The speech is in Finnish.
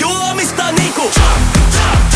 juomista niinku. tulossa